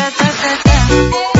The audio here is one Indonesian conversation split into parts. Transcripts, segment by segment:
Opus Remix DJ Opus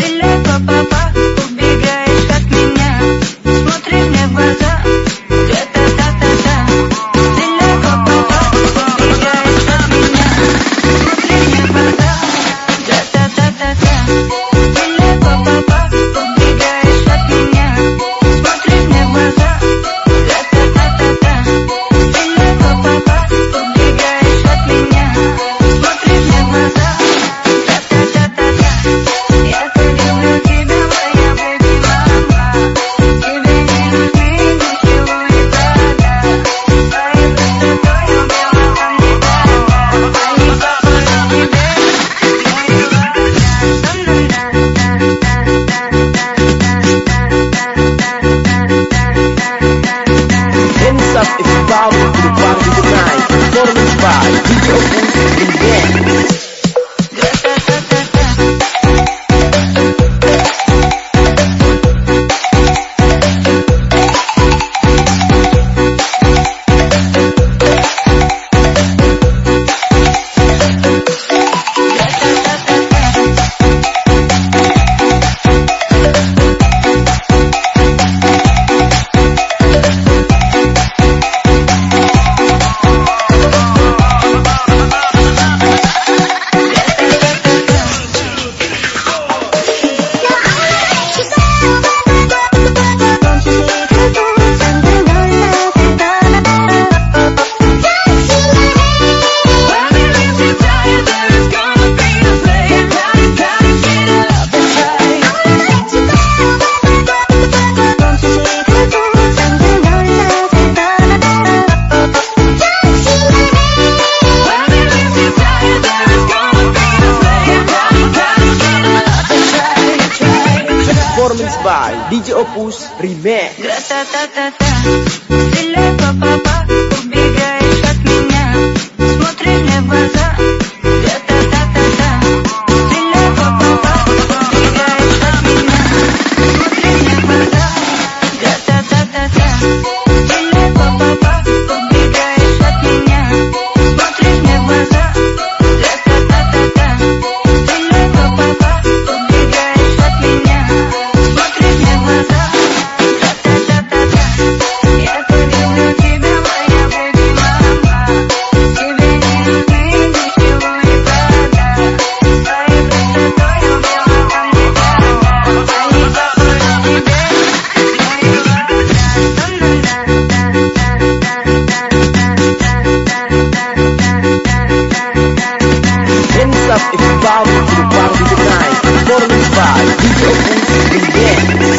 DJ Opus Remix. Yeah.